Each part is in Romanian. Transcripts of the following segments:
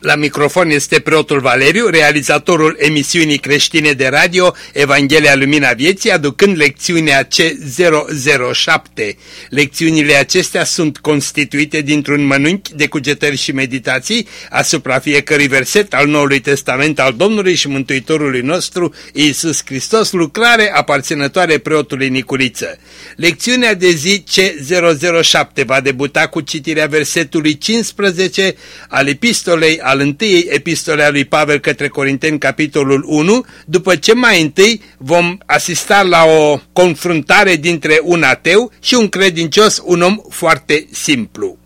la microfon este preotul Valeriu, realizatorul emisiunii creștine de radio Evanghelia Lumina Vieții, aducând lecțiunea C007. Lecțiunile acestea sunt constituite dintr-un mănânchi de cugetări și meditații asupra fiecărui verset al Noului Testament al Domnului și Mântuitorului nostru, Iisus Hristos, lucrare aparținătoare preotului Nicuriță. Lecțiunea de zi C007 va debuta cu citirea versetului 15 al epistolei al întâiei epistole a lui Pavel către Corinteni, capitolul 1, după ce mai întâi vom asista la o confruntare dintre un ateu și un credincios, un om foarte simplu.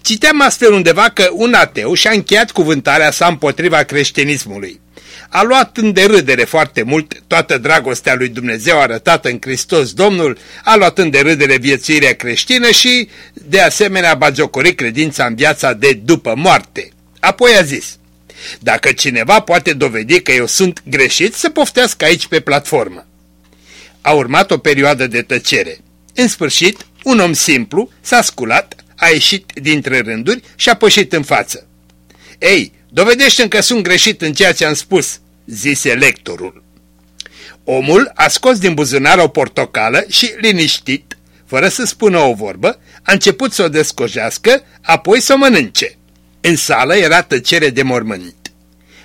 Citeam astfel undeva că un ateu și-a încheiat cuvântarea sa împotriva creștinismului. A luat în derâdere foarte mult toată dragostea lui Dumnezeu arătată în Hristos Domnul, a luat în derâdere viețuirea creștină și, de asemenea, bagiocori credința în viața de după moarte. Apoi a zis, dacă cineva poate dovedi că eu sunt greșit, să poftească aici pe platformă. A urmat o perioadă de tăcere. În sfârșit, un om simplu s-a sculat, a ieșit dintre rânduri și a pășit în față. Ei, dovedește că sunt greșit în ceea ce am spus, zise lectorul. Omul a scos din buzunar o portocală și, liniștit, fără să spună o vorbă, a început să o descojească, apoi să o mănânce. În sală era tăcere de mormânt.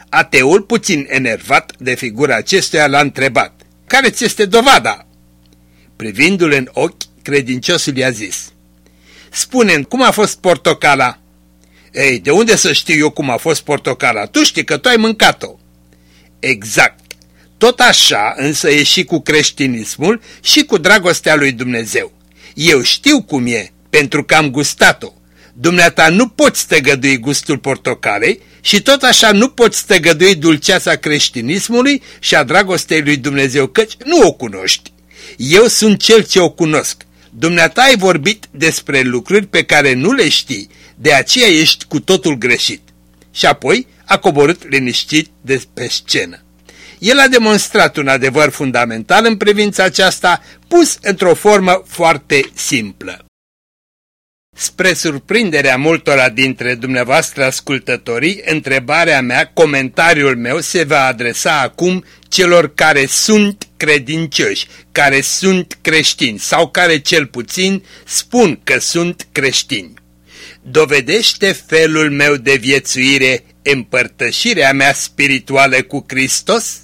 Ateul, puțin enervat de figura acestuia, l-a întrebat. Care-ți este dovada? Privindu-l în ochi, credinciosul i-a zis. spune cum a fost portocala? Ei, de unde să știu eu cum a fost portocala? Tu știi că tu ai mâncat-o. Exact. Tot așa însă e și cu creștinismul și cu dragostea lui Dumnezeu. Eu știu cum e, pentru că am gustat-o. Dumneata nu poți tăgădui gustul portocalei și tot așa nu poți tăgădui dulceața creștinismului și a dragostei lui Dumnezeu, căci nu o cunoști. Eu sunt cel ce o cunosc. Dumneata ai vorbit despre lucruri pe care nu le știi, de aceea ești cu totul greșit. Și apoi a coborât liniștit de pe scenă. El a demonstrat un adevăr fundamental în privința aceasta, pus într-o formă foarte simplă. Spre surprinderea multora dintre dumneavoastră ascultătorii, întrebarea mea, comentariul meu se va adresa acum celor care sunt credincioși, care sunt creștini sau care cel puțin spun că sunt creștini. Dovedește felul meu de viețuire împărtășirea mea spirituală cu Hristos?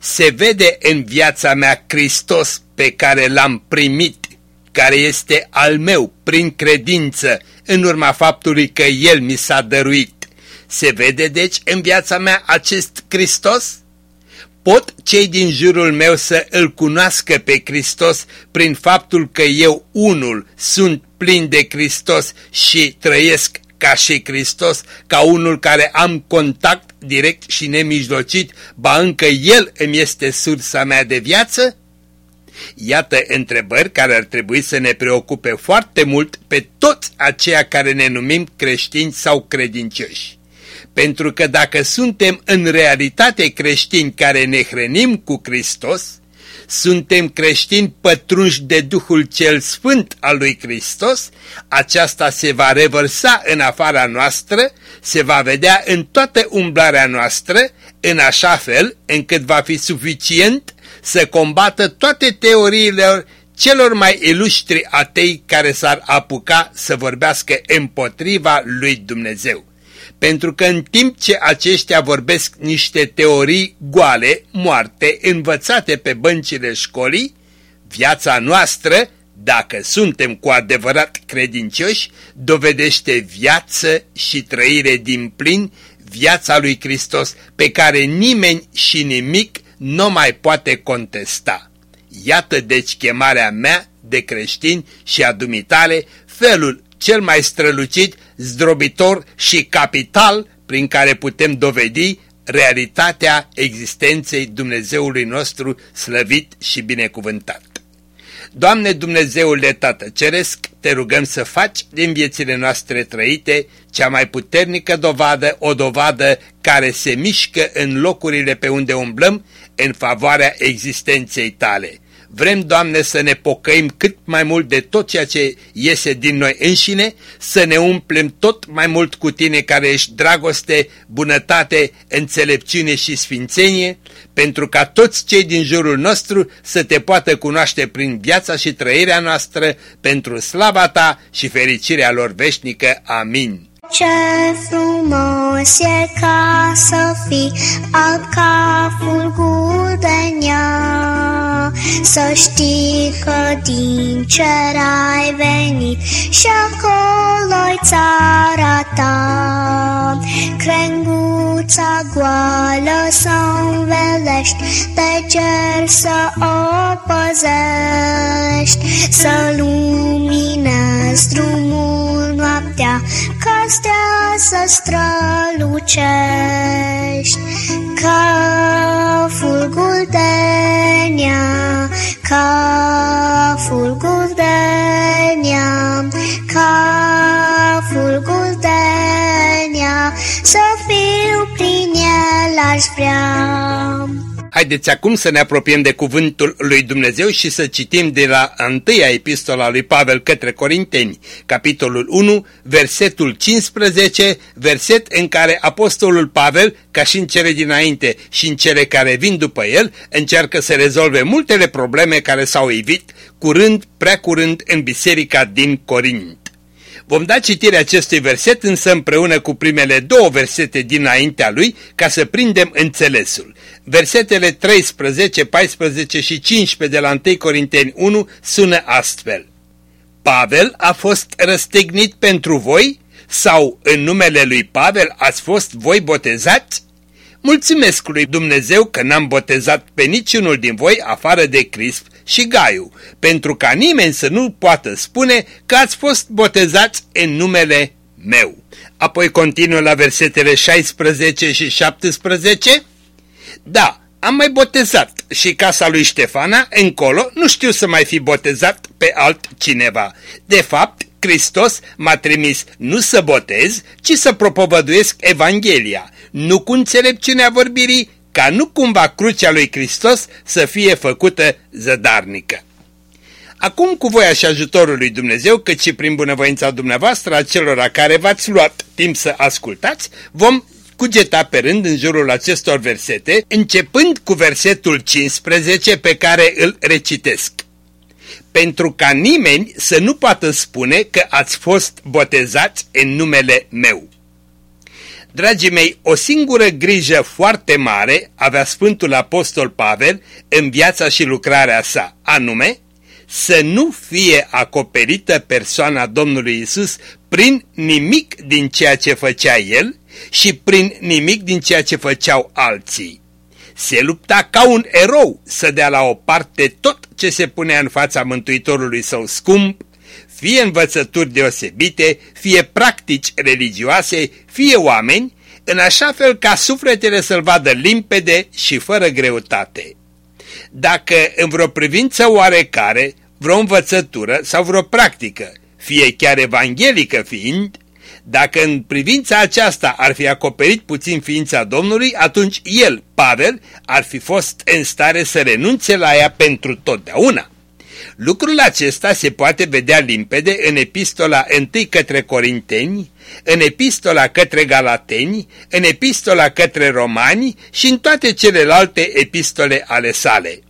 Se vede în viața mea Hristos pe care l-am primit care este al meu prin credință în urma faptului că El mi s-a dăruit. Se vede deci în viața mea acest Hristos? Pot cei din jurul meu să îl cunoască pe Hristos prin faptul că eu unul sunt plin de Hristos și trăiesc ca și Hristos, ca unul care am contact direct și nemijlocit, ba încă El îmi este sursa mea de viață? Iată întrebări care ar trebui să ne preocupe foarte mult pe toți aceia care ne numim creștini sau credincioși. Pentru că dacă suntem în realitate creștini care ne hrănim cu Hristos, suntem creștini pătrunși de Duhul cel Sfânt al lui Hristos, aceasta se va revărsa în afara noastră, se va vedea în toată umblarea noastră, în așa fel încât va fi suficient să combată toate teoriile celor mai ilustri atei care s-ar apuca să vorbească împotriva lui Dumnezeu. Pentru că în timp ce aceștia vorbesc niște teorii goale, moarte, învățate pe băncile școlii, viața noastră, dacă suntem cu adevărat credincioși, dovedește viață și trăire din plin, viața lui Hristos, pe care nimeni și nimic nu mai poate contesta. Iată deci chemarea mea de creștini și a dumitale, felul cel mai strălucit, zdrobitor și capital prin care putem dovedi realitatea existenței Dumnezeului nostru slăvit și binecuvântat. Doamne Dumnezeule Tată Ceresc, te rugăm să faci din viețile noastre trăite cea mai puternică dovadă, o dovadă care se mișcă în locurile pe unde umblăm în favoarea existenței tale. Vrem, Doamne, să ne pocăim cât mai mult de tot ceea ce iese din noi înșine, să ne umplem tot mai mult cu Tine care ești dragoste, bunătate, înțelepciune și sfințenie, pentru ca toți cei din jurul nostru să Te poată cunoaște prin viața și trăirea noastră, pentru slava Ta și fericirea lor veșnică. Amin. Ce frumos e ca să fii alb ca fulgur de nea, Să știi că din cer ai venit și acolo-i țara ta. Crenguța goală să învelești, de cer să o păzești, Să luminezi drumul noaptea, ca stea să strălucești ca fulgul de nea, ca fulgul de nea, ca fulgul de nea, să fiu prin el aș vrea. Haideți acum să ne apropiem de cuvântul lui Dumnezeu și să citim de la întâia epistola lui Pavel către Corinteni, capitolul 1, versetul 15, verset în care apostolul Pavel, ca și în cele dinainte și în cele care vin după el, încearcă să rezolve multele probleme care s-au evit curând, prea curând în biserica din Corint. Vom da citirea acestui verset însă împreună cu primele două versete dinaintea lui ca să prindem înțelesul. Versetele 13, 14 și 15 de la 1 Corinteni 1 sună astfel. Pavel a fost răstignit pentru voi sau în numele lui Pavel ați fost voi botezați? Mulțumesc lui Dumnezeu că n-am botezat pe niciunul din voi afară de Crisp și Gaiu, pentru ca nimeni să nu poată spune că ați fost botezați în numele meu. Apoi continuă la versetele 16 și 17. Da, am mai botezat și casa lui Ștefana, încolo nu știu să mai fi botezat pe altcineva. De fapt, Hristos m-a trimis nu să botez, ci să propovăduiesc Evanghelia, nu cu înțelepciunea vorbirii, ca nu cumva crucea lui Hristos să fie făcută zădarnică. Acum cu voia și ajutorul lui Dumnezeu, cât și prin bunăvoința dumneavoastră a celor care v-ați luat timp să ascultați, vom cugeta pe rând în jurul acestor versete, începând cu versetul 15 pe care îl recitesc. Pentru ca nimeni să nu poată spune că ați fost botezați în numele meu. Dragii mei, o singură grijă foarte mare avea Sfântul Apostol Pavel în viața și lucrarea sa, anume să nu fie acoperită persoana Domnului Isus prin nimic din ceea ce făcea el și prin nimic din ceea ce făceau alții. Se lupta ca un erou să dea la o parte tot ce se punea în fața Mântuitorului său scump, fie învățături deosebite, fie practici religioase, fie oameni, în așa fel ca sufletele să-l vadă limpede și fără greutate. Dacă în vreo privință oarecare, vreo învățătură sau vreo practică, fie chiar evanghelică fiind, dacă în privința aceasta ar fi acoperit puțin ființa Domnului, atunci el, Pavel, ar fi fost în stare să renunțe la ea pentru totdeauna. Lucrul acesta se poate vedea limpede în epistola 1 către Corinteni, în epistola către Galateni, în epistola către Romani și în toate celelalte epistole ale sale.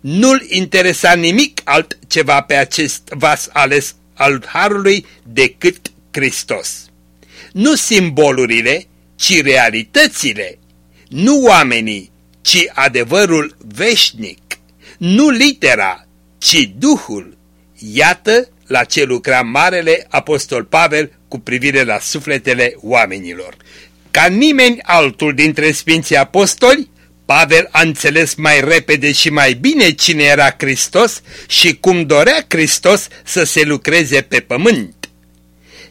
Nu-l interesa nimic altceva pe acest vas ales al Harului decât Hristos. Nu simbolurile, ci realitățile, nu oamenii, ci adevărul veșnic, nu litera, ci Duhul. Iată la ce lucra Marele Apostol Pavel cu privire la sufletele oamenilor. Ca nimeni altul dintre Sfinții Apostoli, Pavel a înțeles mai repede și mai bine cine era Hristos și cum dorea Hristos să se lucreze pe pământ.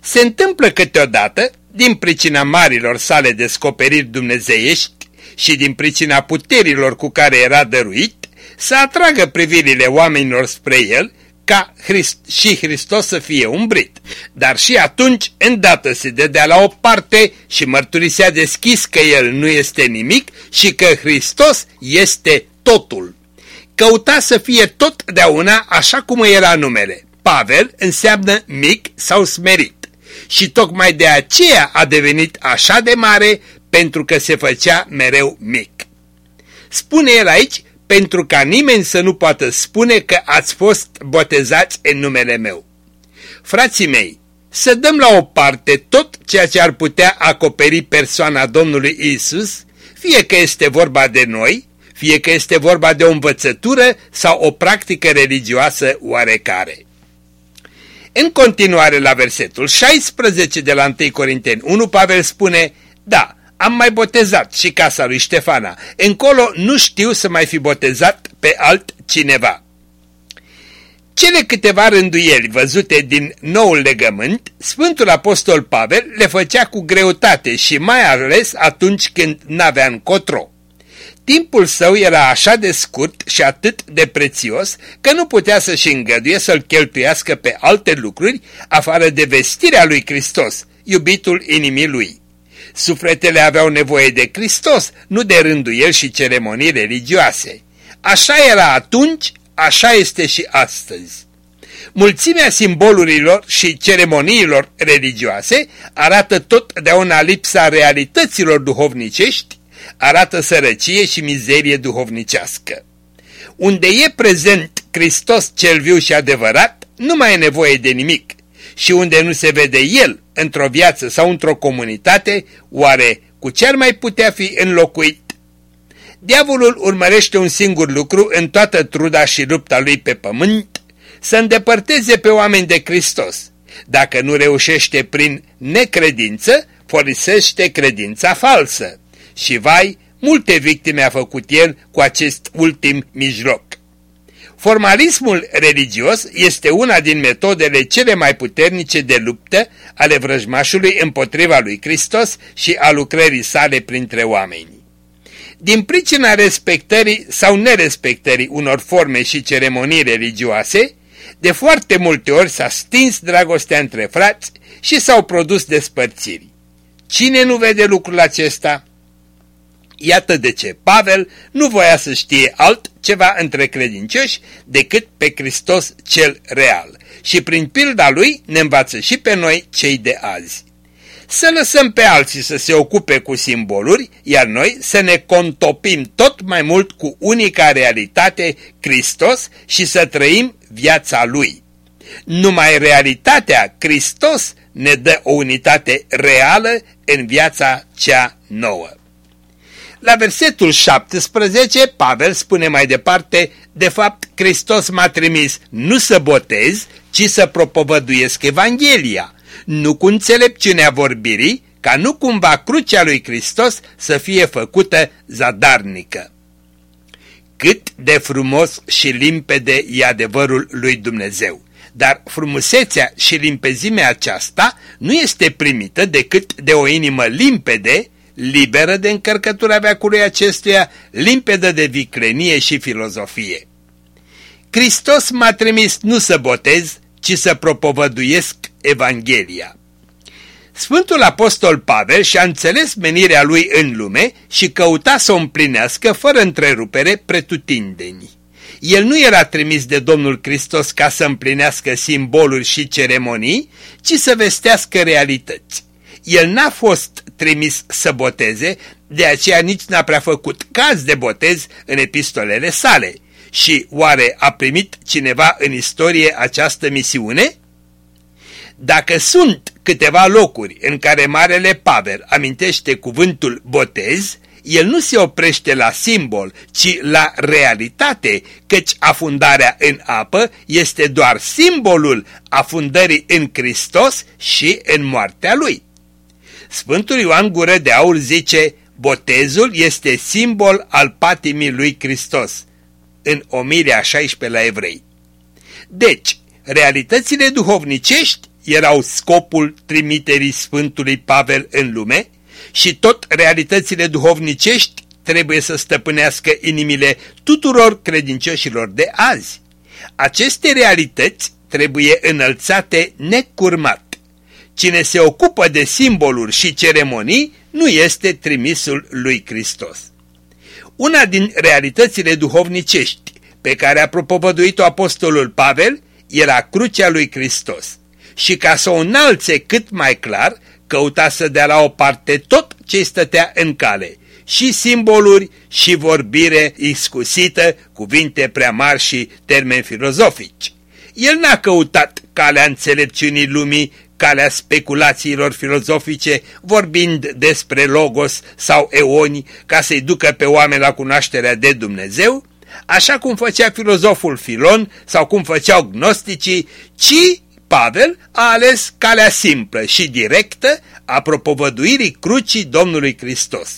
Se întâmplă câteodată, din pricina marilor sale descoperiri dumnezeiești și din pricina puterilor cu care era dăruit, să atragă privirile oamenilor spre el ca Christ, și Hristos să fie umbrit. Dar și atunci, îndată se dădea la o parte și mărturisea deschis că el nu este nimic și că Hristos este totul. Căuta să fie totdeauna așa cum era numele. Pavel înseamnă mic sau smerit. Și tocmai de aceea a devenit așa de mare pentru că se făcea mereu mic. Spune el aici pentru ca nimeni să nu poată spune că ați fost botezați în numele meu. Frații mei, să dăm la o parte tot ceea ce ar putea acoperi persoana Domnului Isus, fie că este vorba de noi, fie că este vorba de o învățătură sau o practică religioasă oarecare. În continuare la versetul 16 de la 1 Corinteni 1, Pavel spune, Da, am mai botezat și casa lui Ștefana. Încolo nu știu să mai fi botezat pe altcineva. Cele câteva rânduieli văzute din noul legământ, Sfântul Apostol Pavel le făcea cu greutate și mai ales atunci când n-avea încotro. Timpul său era așa de scurt și atât de prețios că nu putea să-și îngăduie să-l cheltuiască pe alte lucruri afară de vestirea lui Hristos, iubitul inimii lui. Sufletele aveau nevoie de Hristos, nu de rânduieli și ceremonii religioase. Așa era atunci, așa este și astăzi. Mulțimea simbolurilor și ceremoniilor religioase arată totdeauna lipsa realităților duhovnicești, arată sărăcie și mizerie duhovnicească. Unde e prezent Hristos cel viu și adevărat, nu mai e nevoie de nimic. Și unde nu se vede El într-o viață sau într-o comunitate, oare cu ce ar mai putea fi înlocuit? Diavolul urmărește un singur lucru în toată truda și lupta lui pe pământ, să îndepărteze pe oameni de Hristos. Dacă nu reușește prin necredință, folosește credința falsă. Și vai, multe victime a făcut el cu acest ultim mijloc. Formalismul religios este una din metodele cele mai puternice de luptă ale vrăjmașului împotriva lui Hristos și a lucrării sale printre oameni. Din pricina respectării sau nerespectării unor forme și ceremonii religioase, de foarte multe ori s-a stins dragostea între frați și s-au produs despărțiri. Cine nu vede lucrul acesta? Iată de ce Pavel nu voia să știe altceva între credincioși decât pe Hristos cel real și prin pilda lui ne învață și pe noi cei de azi. Să lăsăm pe alții să se ocupe cu simboluri, iar noi să ne contopim tot mai mult cu unica realitate, Hristos, și să trăim viața Lui. Numai realitatea, Hristos, ne dă o unitate reală în viața cea nouă. La versetul 17, Pavel spune mai departe, de fapt, Hristos m-a trimis nu să botez, ci să propovăduiesc Evanghelia, nu cu înțelepciunea vorbirii, ca nu cumva crucea lui Hristos să fie făcută zadarnică. Cât de frumos și limpede e adevărul lui Dumnezeu! Dar frumusețea și limpezimea aceasta nu este primită decât de o inimă limpede, liberă de încărcătura veacului acestuia, limpedă de viclenie și filozofie. Hristos m-a trimis nu să botez, ci să propovăduiesc Evanghelia. Sfântul Apostol Pavel și-a înțeles menirea lui în lume și căuta să o împlinească fără întrerupere pretutindeni. El nu era trimis de Domnul Hristos ca să împlinească simboluri și ceremonii, ci să vestească realități. El n-a fost trimis să boteze, de aceea nici n-a prea făcut caz de botez în epistolele sale. Și oare a primit cineva în istorie această misiune? Dacă sunt câteva locuri în care Marele Pavel amintește cuvântul botez, el nu se oprește la simbol, ci la realitate, căci afundarea în apă este doar simbolul afundării în Hristos și în moartea Lui. Sfântul Ioan Gură de Aur zice, Botezul este simbol al patimii lui Hristos, în omilia 16 la evrei. Deci, realitățile duhovnicești erau scopul trimiterii Sfântului Pavel în lume și tot realitățile duhovnicești trebuie să stăpânească inimile tuturor credincioșilor de azi. Aceste realități trebuie înălțate necurmat. Cine se ocupă de simboluri și ceremonii nu este trimisul lui Hristos. Una din realitățile duhovnicești pe care a propovăduit-o apostolul Pavel era crucea lui Hristos și ca să o înalțe cât mai clar, căuta să dea la o parte tot ce stătea în cale, și simboluri și vorbire iscusită, cuvinte prea mari și termeni filozofici. El n-a căutat calea înțelepciunii lumii, calea speculațiilor filozofice, vorbind despre logos sau eoni, ca să-i ducă pe oameni la cunoașterea de Dumnezeu, așa cum făcea filozoful Filon sau cum făceau gnosticii, ci Pavel a ales calea simplă și directă a propovăduirii crucii Domnului Hristos.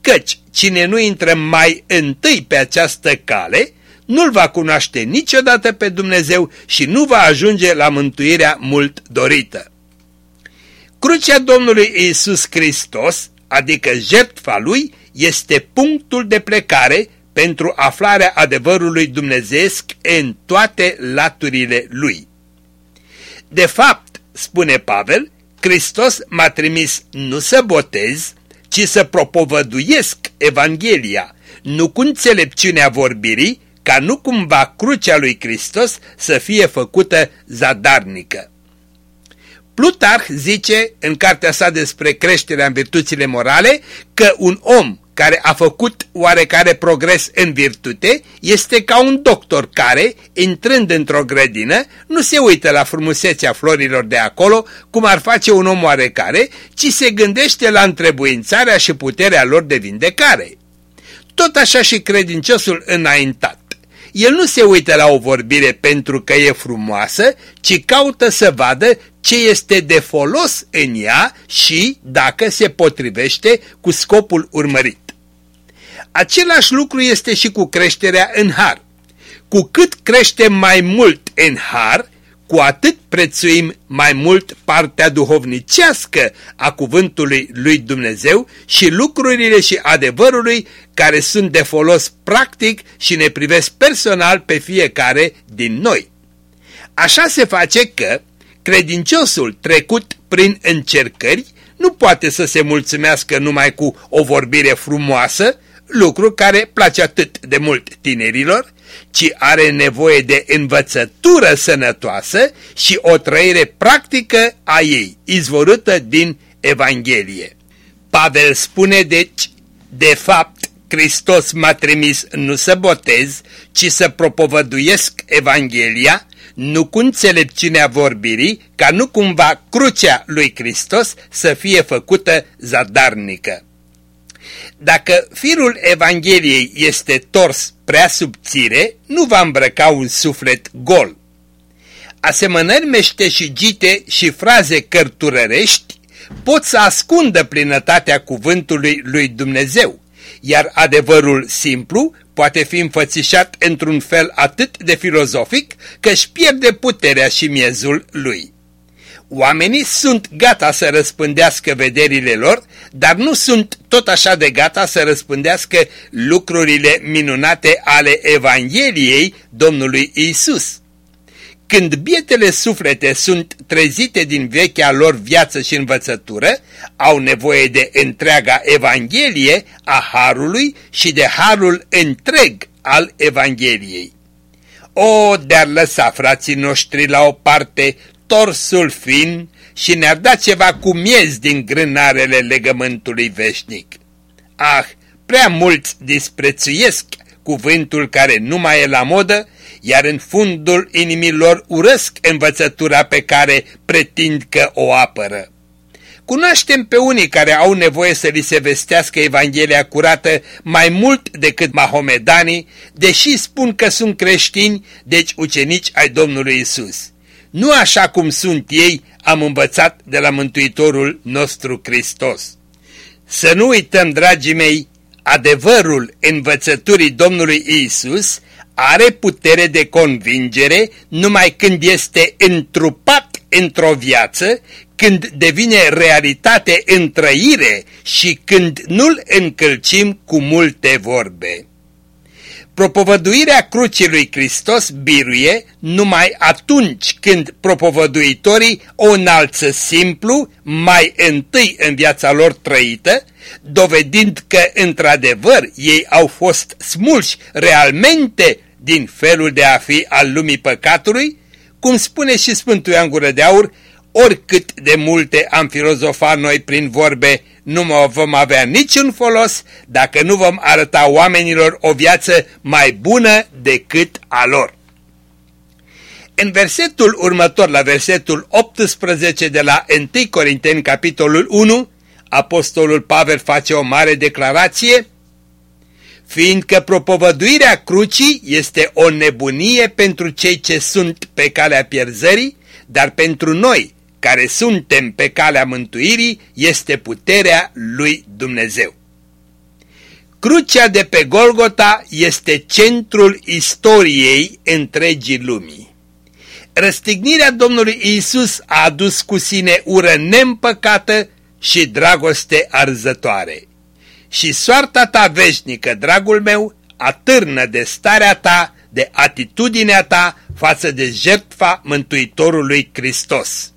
Căci cine nu intră mai întâi pe această cale, nu-L va cunoaște niciodată pe Dumnezeu și nu va ajunge la mântuirea mult dorită. Crucea Domnului Iisus Hristos, adică jertfa Lui, este punctul de plecare pentru aflarea adevărului dumnezeesc în toate laturile Lui. De fapt, spune Pavel, Hristos m-a trimis nu să botez, ci să propovăduiesc Evanghelia, nu cu înțelepciunea vorbirii, ca nu cumva crucea lui Hristos să fie făcută zadarnică. Plutarh zice în cartea sa despre creșterea în virtuțile morale că un om care a făcut oarecare progres în virtute este ca un doctor care, intrând într-o grădină, nu se uită la frumusețea florilor de acolo, cum ar face un om oarecare, ci se gândește la întrebuințarea și puterea lor de vindecare. Tot așa și credinciosul înaintat. El nu se uită la o vorbire pentru că e frumoasă, ci caută să vadă ce este de folos în ea și dacă se potrivește cu scopul urmărit. Același lucru este și cu creșterea în har. Cu cât creștem mai mult în har, cu atât prețuim mai mult partea duhovnicească a cuvântului lui Dumnezeu și lucrurile și adevărului care sunt de folos practic și ne privesc personal pe fiecare din noi. Așa se face că credinciosul trecut prin încercări nu poate să se mulțumească numai cu o vorbire frumoasă, lucru care place atât de mult tinerilor, ci are nevoie de învățătură sănătoasă și o trăire practică a ei, izvorâtă din Evanghelie. Pavel spune deci, de fapt, Hristos m-a trimis nu să botez, ci să propovăduiesc Evanghelia, nu cu înțelepciunea vorbirii, ca nu cumva crucea lui Hristos să fie făcută zadarnică. Dacă firul Evangheliei este tors prea subțire, nu va îmbrăca un suflet gol. Asemănări meșteșugite și fraze cărturărești pot să ascundă plinătatea cuvântului lui Dumnezeu, iar adevărul simplu poate fi înfățișat într-un fel atât de filozofic că își pierde puterea și miezul lui. Oamenii sunt gata să răspândească vederile lor, dar nu sunt tot așa de gata să răspândească lucrurile minunate ale Evangheliei Domnului Isus. Când bietele suflete sunt trezite din vechea lor viață și învățătură, au nevoie de întreaga Evanghelie a Harului și de Harul întreg al Evangheliei. O, de-ar lăsa frații noștri la o parte torsul fin și ne-ar da ceva cu miez din grânarele legământului veșnic. Ah, prea mulți disprețuiesc cuvântul care nu mai e la modă, iar în fundul inimilor urăsc învățătura pe care pretind că o apără. Cunoaștem pe unii care au nevoie să li se vestească Evanghelia curată mai mult decât mahomedanii, deși spun că sunt creștini, deci ucenici ai Domnului Isus. Nu așa cum sunt ei am învățat de la Mântuitorul nostru Hristos. Să nu uităm, dragii mei, adevărul învățăturii Domnului Isus are putere de convingere numai când este întrupat într-o viață, când devine realitate în trăire și când nu-l încălcim cu multe vorbe. Propovăduirea crucii lui Hristos biruie numai atunci când propovăduitorii o înalță simplu, mai întâi în viața lor trăită, dovedind că într-adevăr ei au fost smulși realmente din felul de a fi al lumii păcatului, cum spune și Sfântul Ioan Gură de Aur, oricât de multe am filozofat noi prin vorbe, nu mă vom avea niciun folos dacă nu vom arăta oamenilor o viață mai bună decât a lor. În versetul următor, la versetul 18 de la 1 Corinteni, capitolul 1, Apostolul Pavel face o mare declarație, fiindcă propovăduirea crucii este o nebunie pentru cei ce sunt pe calea pierzării, dar pentru noi, care suntem pe calea mântuirii, este puterea lui Dumnezeu. Crucea de pe Golgota este centrul istoriei întregii lumii. Răstignirea Domnului Isus a adus cu sine ură neîmpăcată și dragoste arzătoare. Și soarta ta veșnică, dragul meu, atârnă de starea ta, de atitudinea ta față de jertfa Mântuitorului Hristos.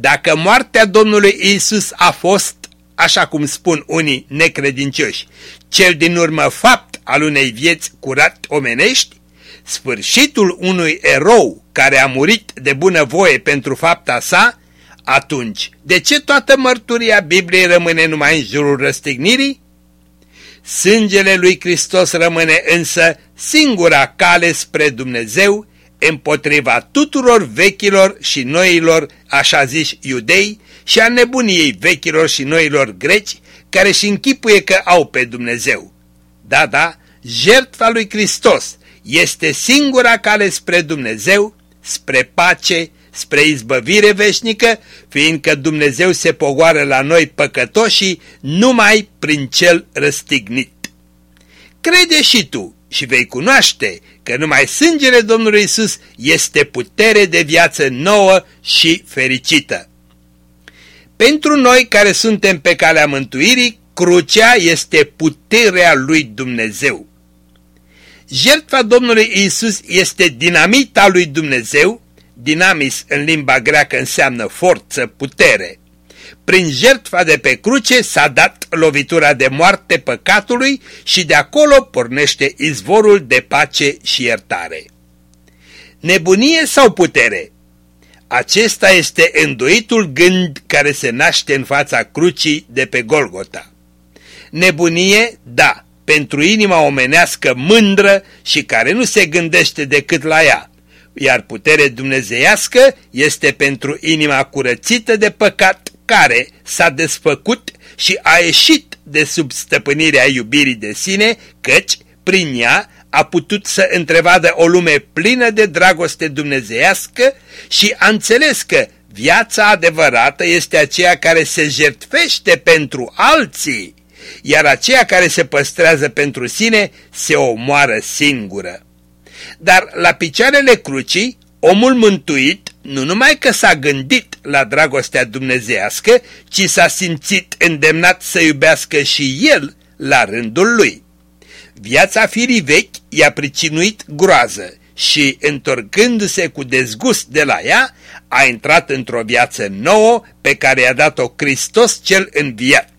Dacă moartea Domnului Isus a fost, așa cum spun unii necredincioși, cel din urmă fapt al unei vieți curat omenești, sfârșitul unui erou care a murit de bunăvoie pentru fapta sa, atunci, de ce toată mărturia Bibliei rămâne numai în jurul răstignirii? Sângele lui Hristos rămâne însă singura cale spre Dumnezeu împotriva tuturor vechilor și noilor, așa ziși, iudei și a nebuniei vechilor și noilor greci care și închipuie că au pe Dumnezeu. Da, da, jertfa lui Hristos este singura cale spre Dumnezeu, spre pace, spre izbăvire veșnică, fiindcă Dumnezeu se pogoară la noi păcătoșii numai prin cel răstignit. Crede și tu și vei cunoaște că numai sângele Domnului Isus este putere de viață nouă și fericită. Pentru noi care suntem pe calea mântuirii, crucea este puterea lui Dumnezeu. Jertfa Domnului Isus este dinamita lui Dumnezeu, dinamis în limba greacă înseamnă forță, putere. Prin jertfa de pe cruce s-a dat lovitura de moarte păcatului și de acolo pornește izvorul de pace și iertare. Nebunie sau putere? Acesta este îndoitul gând care se naște în fața crucii de pe Golgota. Nebunie, da, pentru inima omenească mândră și care nu se gândește decât la ea, iar putere dumnezeiască este pentru inima curățită de păcat care s-a desfăcut și a ieșit de sub stăpânirea iubirii de sine, căci prin ea a putut să întrevadă o lume plină de dragoste dumnezeiască și a înțeles că viața adevărată este aceea care se jertfește pentru alții, iar aceea care se păstrează pentru sine se omoară singură. Dar la picioarele crucii, omul mântuit nu numai că s-a gândit la dragostea dumnezească, ci s-a simțit îndemnat să iubească și el la rândul lui. Viața firii vechi i-a pricinuit groază și, întorcându-se cu dezgust de la ea, a intrat într-o viață nouă pe care i-a dat-o Hristos cel înviat.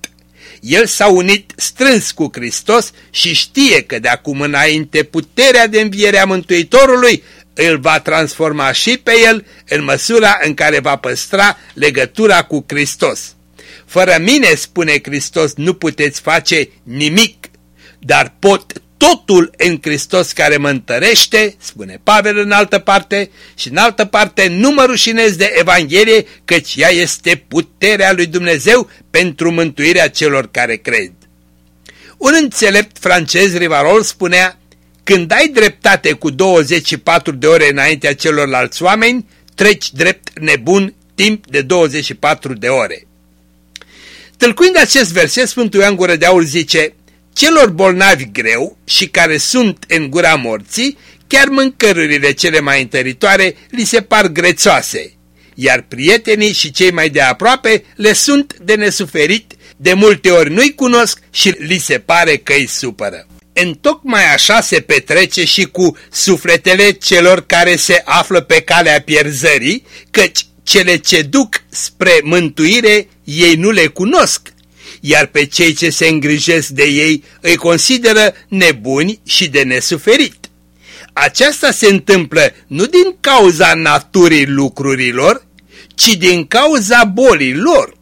El s-a unit strâns cu Hristos și știe că de acum înainte puterea de înviere a Mântuitorului îl va transforma și pe el în măsura în care va păstra legătura cu Hristos. Fără mine, spune Hristos, nu puteți face nimic, dar pot totul în Hristos care mă întărește, spune Pavel în altă parte, și în altă parte nu mă rușinez de Evanghelie, căci ea este puterea lui Dumnezeu pentru mântuirea celor care cred. Un înțelept francez, Rivarol, spunea, când ai dreptate cu 24 de ore înaintea celorlalți oameni, treci drept nebun timp de 24 de ore. Tâlcuind acest verset, Sfântul Ioan Gură de Aur zice, Celor bolnavi greu și care sunt în gura morții, chiar mâncărurile cele mai întăritoare li se par grețoase, iar prietenii și cei mai de aproape le sunt de nesuferit, de multe ori nu-i cunosc și li se pare că îi supără. Întocmai așa se petrece și cu sufletele celor care se află pe calea pierzării, căci cele ce duc spre mântuire ei nu le cunosc, iar pe cei ce se îngrijesc de ei îi consideră nebuni și de nesuferit. Aceasta se întâmplă nu din cauza naturii lucrurilor, ci din cauza bolii lor.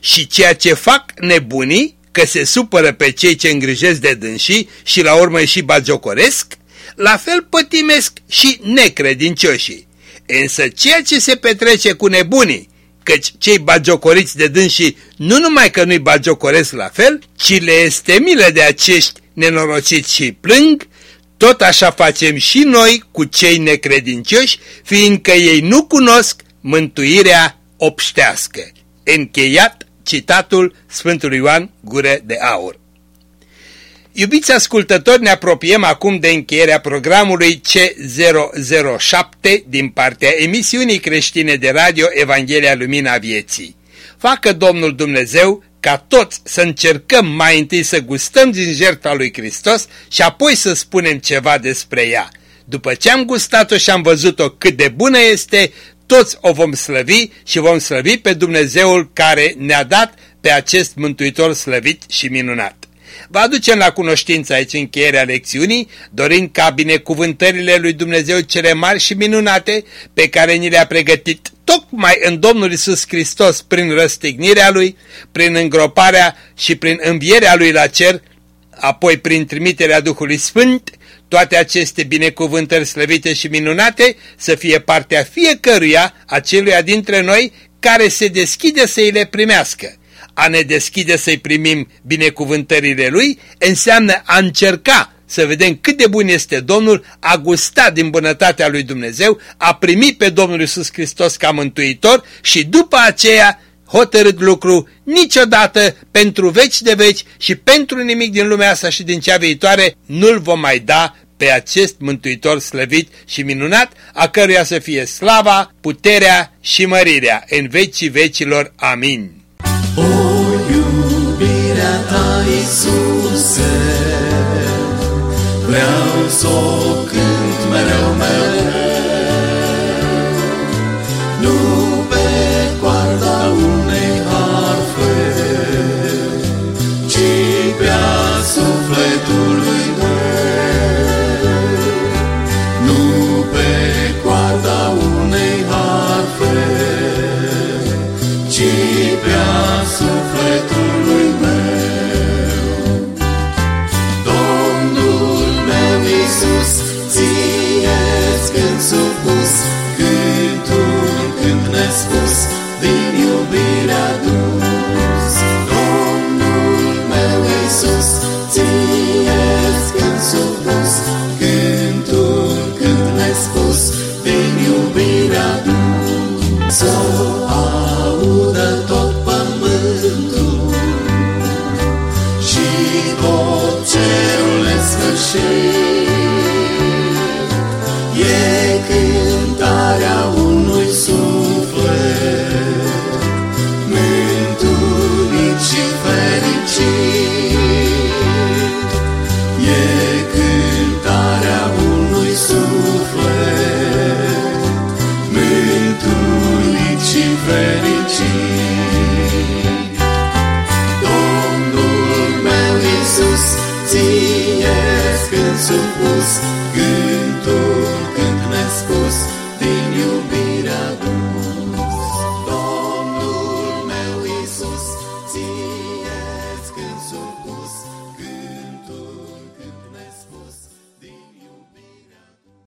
Și ceea ce fac nebunii, că se supără pe cei ce îngrijesc de dânsii și la urmă și bagiocoresc, la fel pătimesc și necredincioșii. Însă ceea ce se petrece cu nebunii, căci cei bagiocoriți de dânsii nu numai că nu-i bagiocoresc la fel, ci le este milă de acești nenorociți și plâng, tot așa facem și noi cu cei necredincioși, fiindcă ei nu cunosc mântuirea obștească. Încheiat citatul Sfântului Ioan Gură de Aur. Iubiți ascultători, ne apropiem acum de încheierea programului C007 din partea emisiunii creștine de radio Evanghelia Lumina Vieții. Facă Domnul Dumnezeu ca toți să încercăm mai întâi să gustăm din jertfa lui Hristos și apoi să spunem ceva despre ea. După ce am gustat-o și am văzut-o cât de bună este, toți o vom slăvi și vom slăvi pe Dumnezeul care ne-a dat pe acest Mântuitor slăvit și minunat. Vă aducem la cunoștință aici încheierea lecțiunii, dorind ca binecuvântările lui Dumnezeu cele mari și minunate pe care ni le-a pregătit tocmai în Domnul Isus Hristos prin răstignirea Lui, prin îngroparea și prin învierea Lui la cer, apoi prin trimiterea Duhului Sfânt, toate aceste binecuvântări slăvite și minunate să fie partea fiecăruia aceluia dintre noi care se deschide să îi le primească. A ne deschide să-i primim binecuvântările Lui, înseamnă a încerca să vedem cât de bun este Domnul, a gustat din bunătatea lui Dumnezeu, a primit pe Domnul Iisus Hristos ca mântuitor și după aceea hotărât lucru niciodată pentru veci de veci și pentru nimic din lumea asta și din cea viitoare nu-l vom mai da pe acest mântuitor slăvit și minunat, a căruia să fie slava, puterea și mărirea în vecii vecilor. Amin. O iubirea ta, Iisuse, vreau să o cânt mereu, mereu.